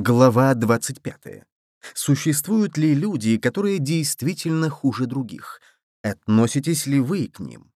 Глава 25. Существуют ли люди, которые действительно хуже других? Относитесь ли вы к ним?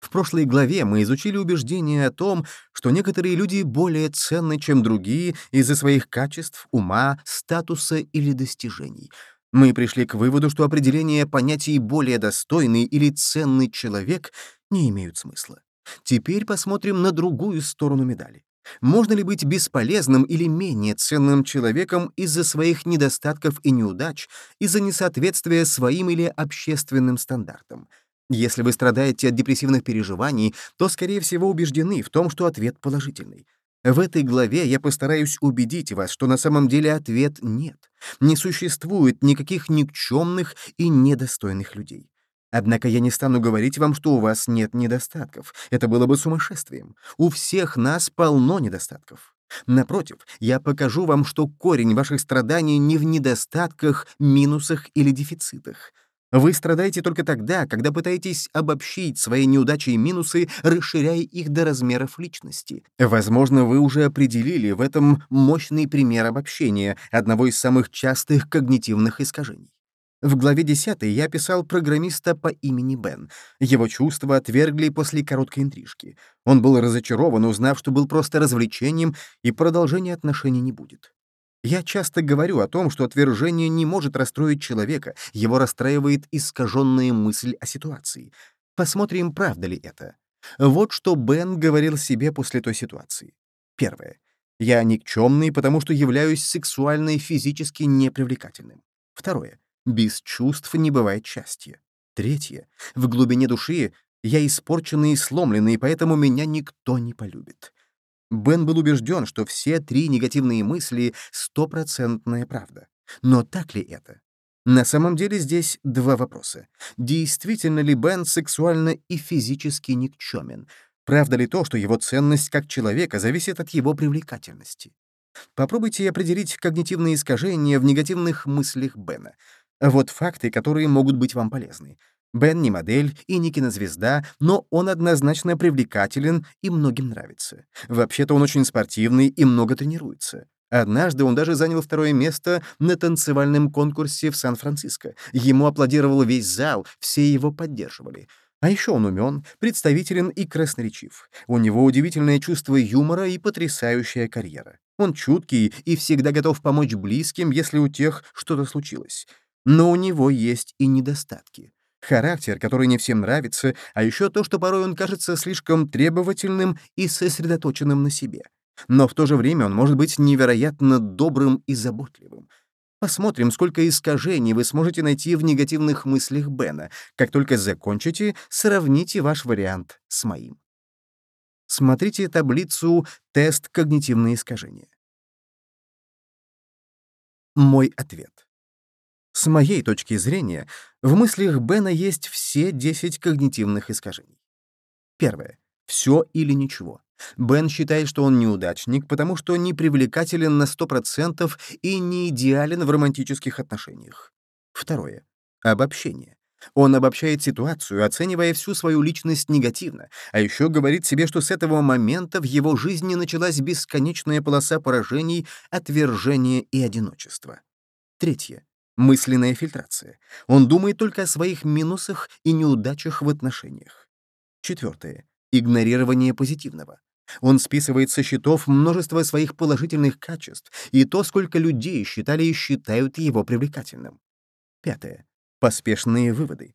В прошлой главе мы изучили убеждение о том, что некоторые люди более ценны, чем другие, из-за своих качеств, ума, статуса или достижений. Мы пришли к выводу, что определение понятий «более достойный» или «ценный человек» не имеют смысла. Теперь посмотрим на другую сторону медали. Можно ли быть бесполезным или менее ценным человеком из-за своих недостатков и неудач, из-за несоответствия своим или общественным стандартам? Если вы страдаете от депрессивных переживаний, то, скорее всего, убеждены в том, что ответ положительный. В этой главе я постараюсь убедить вас, что на самом деле ответ нет. Не существует никаких никчемных и недостойных людей. Однако я не стану говорить вам, что у вас нет недостатков. Это было бы сумасшествием. У всех нас полно недостатков. Напротив, я покажу вам, что корень ваших страданий не в недостатках, минусах или дефицитах. Вы страдаете только тогда, когда пытаетесь обобщить свои неудачи и минусы, расширяя их до размеров личности. Возможно, вы уже определили в этом мощный пример обобщения, одного из самых частых когнитивных искажений. В главе 10 я описал программиста по имени Бен. Его чувства отвергли после короткой интрижки. Он был разочарован, узнав, что был просто развлечением, и продолжения отношений не будет. Я часто говорю о том, что отвержение не может расстроить человека, его расстраивает искаженная мысль о ситуации. Посмотрим, правда ли это. Вот что Бен говорил себе после той ситуации. Первое. Я никчемный, потому что являюсь сексуально и физически непривлекательным. Второе. Без чувств не бывает счастья. Третье. В глубине души я испорченный и сломленный, поэтому меня никто не полюбит. Бен был убежден, что все три негативные мысли — стопроцентная правда. Но так ли это? На самом деле здесь два вопроса. Действительно ли Бен сексуально и физически никчемен? Правда ли то, что его ценность как человека зависит от его привлекательности? Попробуйте определить когнитивные искажения в негативных мыслях Бена. Вот факты, которые могут быть вам полезны. Бен не модель и не кинозвезда, но он однозначно привлекателен и многим нравится. Вообще-то он очень спортивный и много тренируется. Однажды он даже занял второе место на танцевальном конкурсе в Сан-Франциско. Ему аплодировал весь зал, все его поддерживали. А еще он умен, представителен и красноречив. У него удивительное чувство юмора и потрясающая карьера. Он чуткий и всегда готов помочь близким, если у тех что-то случилось. Но у него есть и недостатки. Характер, который не всем нравится, а еще то, что порой он кажется слишком требовательным и сосредоточенным на себе. Но в то же время он может быть невероятно добрым и заботливым. Посмотрим, сколько искажений вы сможете найти в негативных мыслях Бена. Как только закончите, сравните ваш вариант с моим. Смотрите таблицу «Тест когнитивные искажения». Мой ответ. С моей точки зрения, в мыслях Бена есть все 10 когнитивных искажений. Первое. Все или ничего. Бен считает, что он неудачник, потому что не привлекателен на 100% и не идеален в романтических отношениях. Второе. Обобщение. Он обобщает ситуацию, оценивая всю свою личность негативно, а еще говорит себе, что с этого момента в его жизни началась бесконечная полоса поражений, отвержения и одиночества. Третье. Мысленная фильтрация. Он думает только о своих минусах и неудачах в отношениях. Четвертое. Игнорирование позитивного. Он списывает со счетов множество своих положительных качеств и то, сколько людей считали и считают его привлекательным. Пятое. Поспешные выводы.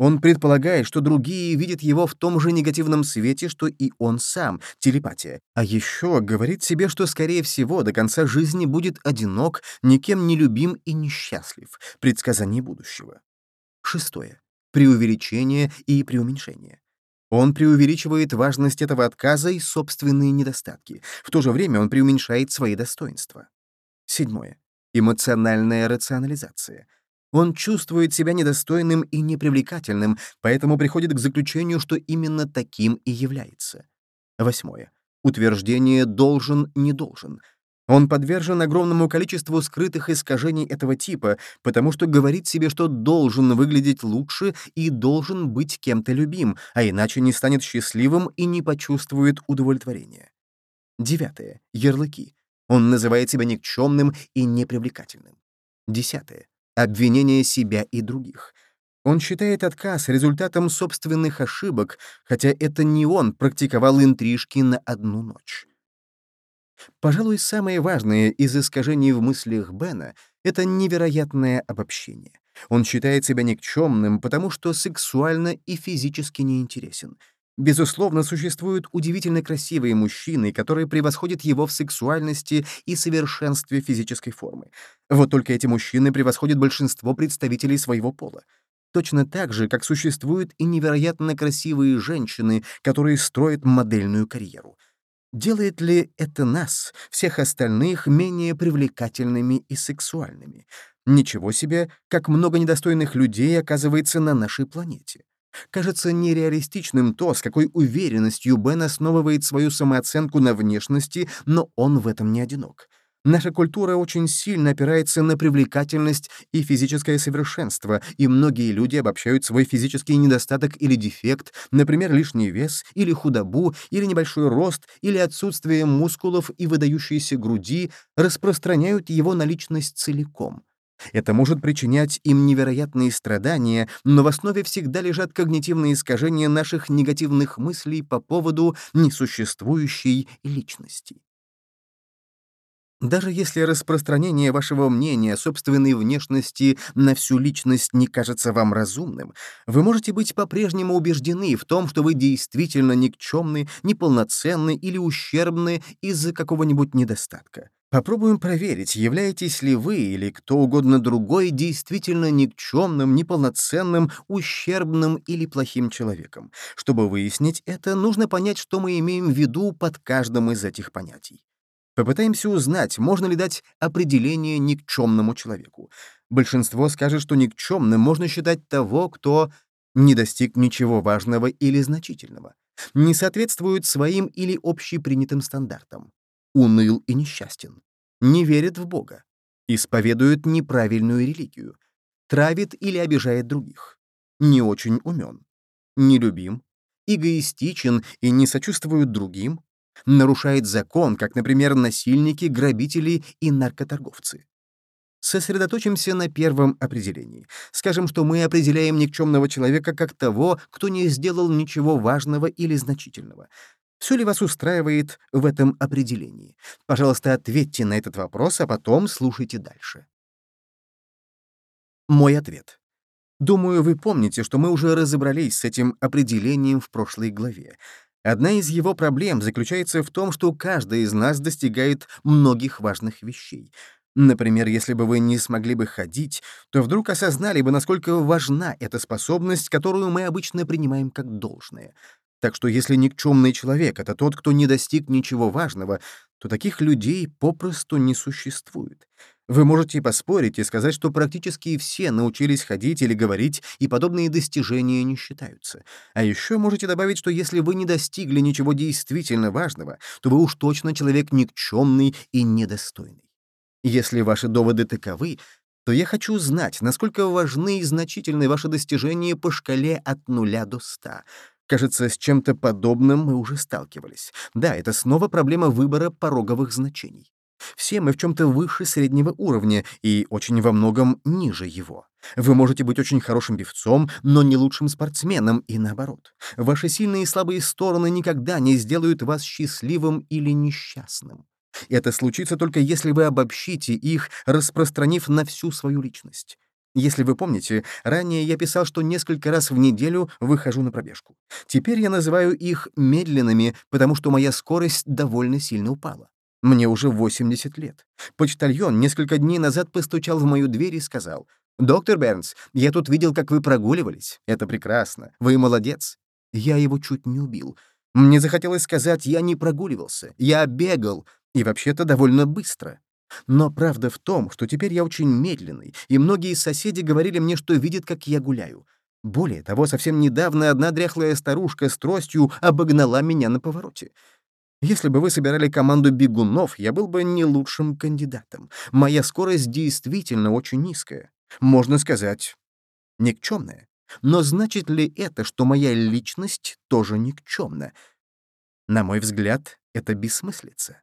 Он предполагает, что другие видят его в том же негативном свете, что и он сам, телепатия. А еще говорит себе, что, скорее всего, до конца жизни будет одинок, никем не любим и несчастлив. Предсказание будущего. Шестое. Преувеличение и преуменьшение. Он преувеличивает важность этого отказа и собственные недостатки. В то же время он преуменьшает свои достоинства. Седьмое. Эмоциональная рационализация — он чувствует себя недостойным и непривлекательным, поэтому приходит к заключению, что именно таким и является. Восьмое. Утверждение «должен, не должен». Он подвержен огромному количеству скрытых искажений этого типа, потому что говорит себе, что должен выглядеть лучше и должен быть кем-то любим, а иначе не станет счастливым и не почувствует удовлетворения. Девятое. Ярлыки. Он называет себя никчемным и непривлекательным. Десятое. Обвинение себя и других. Он считает отказ результатом собственных ошибок, хотя это не он практиковал интрижки на одну ночь. Пожалуй, самое важное из искажений в мыслях Бена — это невероятное обобщение. Он считает себя никчемным, потому что сексуально и физически неинтересен. Безусловно, существуют удивительно красивые мужчины, которые превосходят его в сексуальности и совершенстве физической формы. Вот только эти мужчины превосходят большинство представителей своего пола. Точно так же, как существуют и невероятно красивые женщины, которые строят модельную карьеру. Делает ли это нас, всех остальных, менее привлекательными и сексуальными? Ничего себе, как много недостойных людей оказывается на нашей планете. Кажется нереалистичным то, с какой уверенностью Бен основывает свою самооценку на внешности, но он в этом не одинок. Наша культура очень сильно опирается на привлекательность и физическое совершенство, и многие люди обобщают свой физический недостаток или дефект, например, лишний вес, или худобу, или небольшой рост, или отсутствие мускулов и выдающейся груди, распространяют его на личность целиком. Это может причинять им невероятные страдания, но в основе всегда лежат когнитивные искажения наших негативных мыслей по поводу несуществующей личности. Даже если распространение вашего мнения о собственной внешности на всю личность не кажется вам разумным, вы можете быть по-прежнему убеждены в том, что вы действительно никчемны, неполноценны или ущербны из-за какого-нибудь недостатка. Попробуем проверить, являетесь ли вы или кто угодно другой действительно никчемным, неполноценным, ущербным или плохим человеком. Чтобы выяснить это, нужно понять, что мы имеем в виду под каждым из этих понятий. Попытаемся узнать, можно ли дать определение никчемному человеку. Большинство скажет, что никчемным можно считать того, кто не достиг ничего важного или значительного, не соответствует своим или общепринятым стандартам, уныл и несчастен, не верит в Бога, исповедует неправильную религию, травит или обижает других, не очень умен, нелюбим, эгоистичен и не сочувствует другим, нарушает закон, как, например, насильники, грабители и наркоторговцы. Сосредоточимся на первом определении. Скажем, что мы определяем никчемного человека как того, кто не сделал ничего важного или значительного. Все ли вас устраивает в этом определении? Пожалуйста, ответьте на этот вопрос, а потом слушайте дальше. Мой ответ. Думаю, вы помните, что мы уже разобрались с этим определением в прошлой главе. Одна из его проблем заключается в том, что каждый из нас достигает многих важных вещей. Например, если бы вы не смогли бы ходить, то вдруг осознали бы, насколько важна эта способность, которую мы обычно принимаем как должное. Так что если никчемный человек — это тот, кто не достиг ничего важного, то таких людей попросту не существует. Вы можете поспорить и сказать, что практически все научились ходить или говорить, и подобные достижения не считаются. А еще можете добавить, что если вы не достигли ничего действительно важного, то вы уж точно человек никчемный и недостойный. Если ваши доводы таковы, то я хочу знать, насколько важны и значительны ваши достижения по шкале от нуля до ста. Кажется, с чем-то подобным мы уже сталкивались. Да, это снова проблема выбора пороговых значений. Все мы в чем-то выше среднего уровня и очень во многом ниже его. Вы можете быть очень хорошим певцом, но не лучшим спортсменом, и наоборот. Ваши сильные и слабые стороны никогда не сделают вас счастливым или несчастным. Это случится только если вы обобщите их, распространив на всю свою личность. Если вы помните, ранее я писал, что несколько раз в неделю выхожу на пробежку. Теперь я называю их медленными, потому что моя скорость довольно сильно упала. Мне уже 80 лет. Почтальон несколько дней назад постучал в мою дверь и сказал, «Доктор Бернс, я тут видел, как вы прогуливались. Это прекрасно. Вы молодец». Я его чуть не убил. Мне захотелось сказать, я не прогуливался, я бегал, и вообще-то довольно быстро. Но правда в том, что теперь я очень медленный, и многие соседи говорили мне, что видят, как я гуляю. Более того, совсем недавно одна дряхлая старушка с тростью обогнала меня на повороте. Если бы вы собирали команду бегунов, я был бы не лучшим кандидатом. Моя скорость действительно очень низкая. Можно сказать, никчемная. Но значит ли это, что моя личность тоже никчемна? На мой взгляд, это бессмыслица.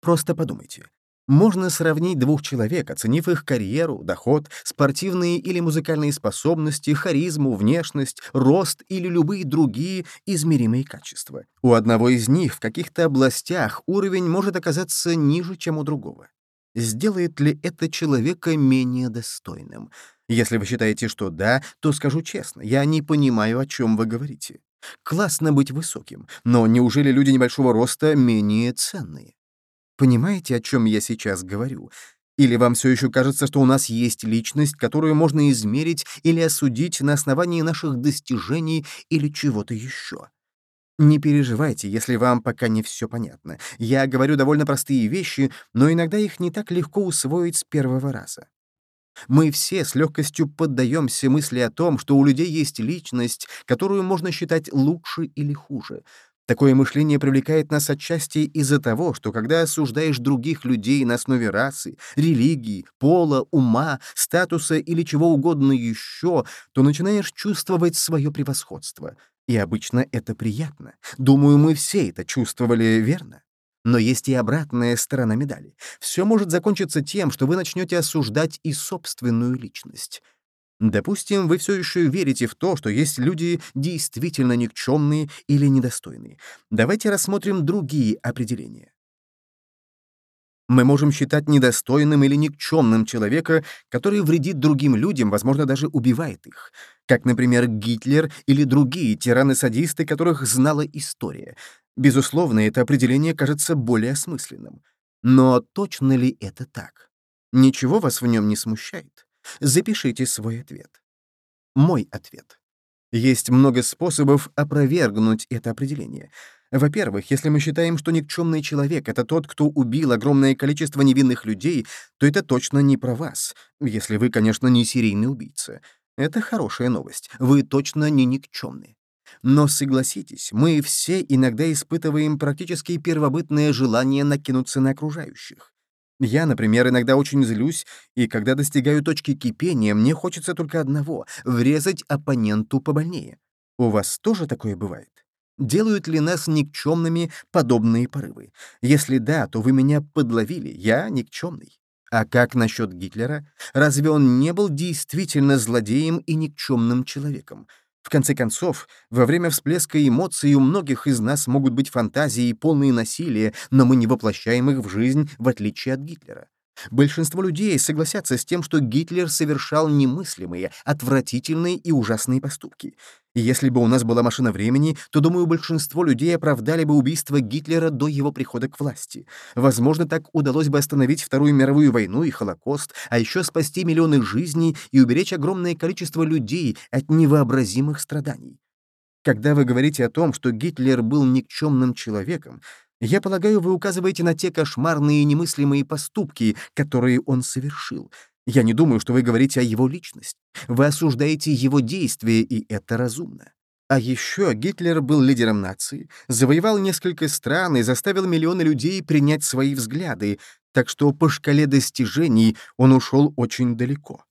Просто подумайте. Можно сравнить двух человек, оценив их карьеру, доход, спортивные или музыкальные способности, харизму, внешность, рост или любые другие измеримые качества. У одного из них в каких-то областях уровень может оказаться ниже, чем у другого. Сделает ли это человека менее достойным? Если вы считаете, что да, то скажу честно, я не понимаю, о чем вы говорите. Классно быть высоким, но неужели люди небольшого роста менее ценные? Понимаете, о чем я сейчас говорю? Или вам все еще кажется, что у нас есть личность, которую можно измерить или осудить на основании наших достижений или чего-то еще? Не переживайте, если вам пока не все понятно. Я говорю довольно простые вещи, но иногда их не так легко усвоить с первого раза. Мы все с легкостью поддаемся мысли о том, что у людей есть личность, которую можно считать лучше или хуже. Такое мышление привлекает нас отчасти из-за того, что когда осуждаешь других людей на основе расы, религии, пола, ума, статуса или чего угодно еще, то начинаешь чувствовать свое превосходство. И обычно это приятно. Думаю, мы все это чувствовали, верно? Но есть и обратная сторона медали. Все может закончиться тем, что вы начнете осуждать и собственную личность. Допустим, вы все еще верите в то, что есть люди действительно никчемные или недостойные. Давайте рассмотрим другие определения. Мы можем считать недостойным или никчемным человека, который вредит другим людям, возможно, даже убивает их. Как, например, Гитлер или другие тираны-садисты, которых знала история. Безусловно, это определение кажется более осмысленным. Но точно ли это так? Ничего вас в нем не смущает? Запишите свой ответ. Мой ответ. Есть много способов опровергнуть это определение. Во-первых, если мы считаем, что никчемный человек — это тот, кто убил огромное количество невинных людей, то это точно не про вас, если вы, конечно, не серийный убийца. Это хорошая новость. Вы точно не никчемный. Но согласитесь, мы все иногда испытываем практически первобытное желание накинуться на окружающих. Я, например, иногда очень злюсь, и когда достигаю точки кипения, мне хочется только одного — врезать оппоненту побольнее. У вас тоже такое бывает? Делают ли нас никчемными подобные порывы? Если да, то вы меня подловили, я никчемный. А как насчет Гитлера? Разве он не был действительно злодеем и никчемным человеком? В конце концов, во время всплеска эмоций у многих из нас могут быть фантазии, полные насилия, но мы не воплощаем их в жизнь, в отличие от Гитлера. Большинство людей согласятся с тем, что Гитлер совершал немыслимые, отвратительные и ужасные поступки. И если бы у нас была машина времени, то, думаю, большинство людей оправдали бы убийство Гитлера до его прихода к власти. Возможно, так удалось бы остановить Вторую мировую войну и Холокост, а еще спасти миллионы жизней и уберечь огромное количество людей от невообразимых страданий. Когда вы говорите о том, что Гитлер был никчемным человеком, я полагаю, вы указываете на те кошмарные немыслимые поступки, которые он совершил. Я не думаю, что вы говорите о его личности. Вы осуждаете его действия, и это разумно. А еще Гитлер был лидером нации, завоевал несколько стран и заставил миллионы людей принять свои взгляды, так что по шкале достижений он ушел очень далеко.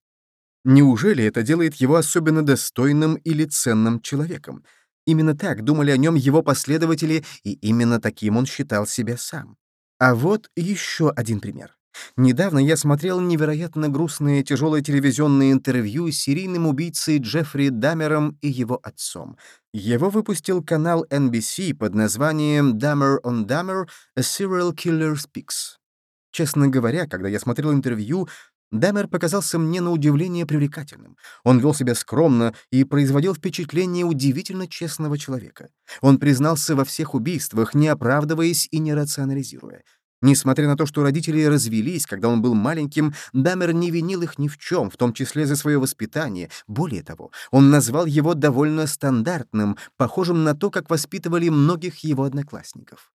Неужели это делает его особенно достойным или ценным человеком? Именно так думали о нем его последователи, и именно таким он считал себя сам. А вот еще один пример. Недавно я смотрел невероятно грустное тяжелое телевизионное интервью с серийным убийцей Джеффри Дамером и его отцом. Его выпустил канал NBC под названием «Dahmer on Dahmer — A Serial Killer Speaks». Честно говоря, когда я смотрел интервью, Дамер показался мне на удивление привлекательным. Он вел себя скромно и производил впечатление удивительно честного человека. Он признался во всех убийствах, не оправдываясь и не рационализируя. Несмотря на то, что родители развелись, когда он был маленьким, Дамер не винил их ни в чем, в том числе за свое воспитание. Более того, он назвал его довольно стандартным, похожим на то, как воспитывали многих его одноклассников.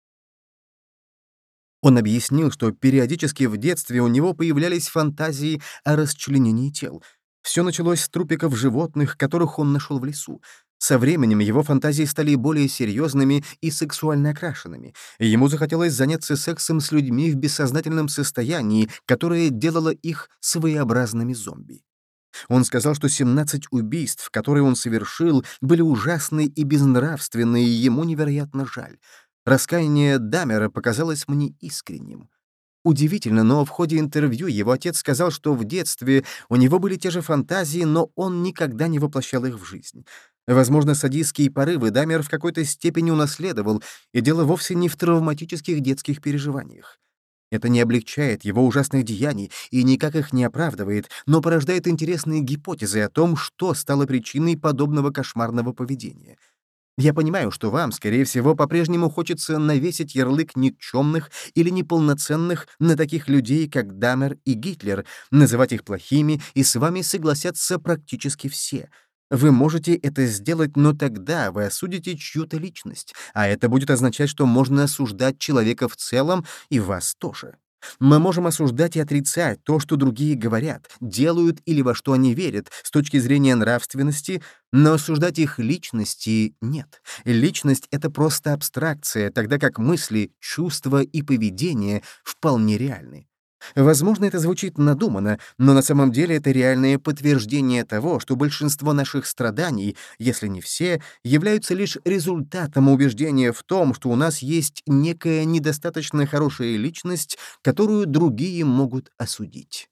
Он объяснил, что периодически в детстве у него появлялись фантазии о расчленении тел. Все началось с трупиков животных, которых он нашел в лесу. Со временем его фантазии стали более серьезными и сексуально окрашенными. Ему захотелось заняться сексом с людьми в бессознательном состоянии, которое делало их своеобразными зомби. Он сказал, что 17 убийств, которые он совершил, были ужасны и безнравственны, и ему невероятно жаль. Раскаяние Дамера показалось мне искренним. Удивительно, но в ходе интервью его отец сказал, что в детстве у него были те же фантазии, но он никогда не воплощал их в жизнь. Возможно, садистские порывы Дамер в какой-то степени унаследовал, и дело вовсе не в травматических детских переживаниях. Это не облегчает его ужасных деяний и никак их не оправдывает, но порождает интересные гипотезы о том, что стало причиной подобного кошмарного поведения — я понимаю, что вам, скорее всего, по-прежнему хочется навесить ярлык никчемных или неполноценных на таких людей, как Дамер и Гитлер, называть их плохими, и с вами согласятся практически все. Вы можете это сделать, но тогда вы осудите чью-то личность, а это будет означать, что можно осуждать человека в целом и вас тоже. Мы можем осуждать и отрицать то, что другие говорят, делают или во что они верят с точки зрения нравственности, но осуждать их личности нет. Личность — это просто абстракция, тогда как мысли, чувства и поведение вполне реальны. Возможно, это звучит надуманно, но на самом деле это реальное подтверждение того, что большинство наших страданий, если не все, являются лишь результатом убеждения в том, что у нас есть некая недостаточно хорошая личность, которую другие могут осудить.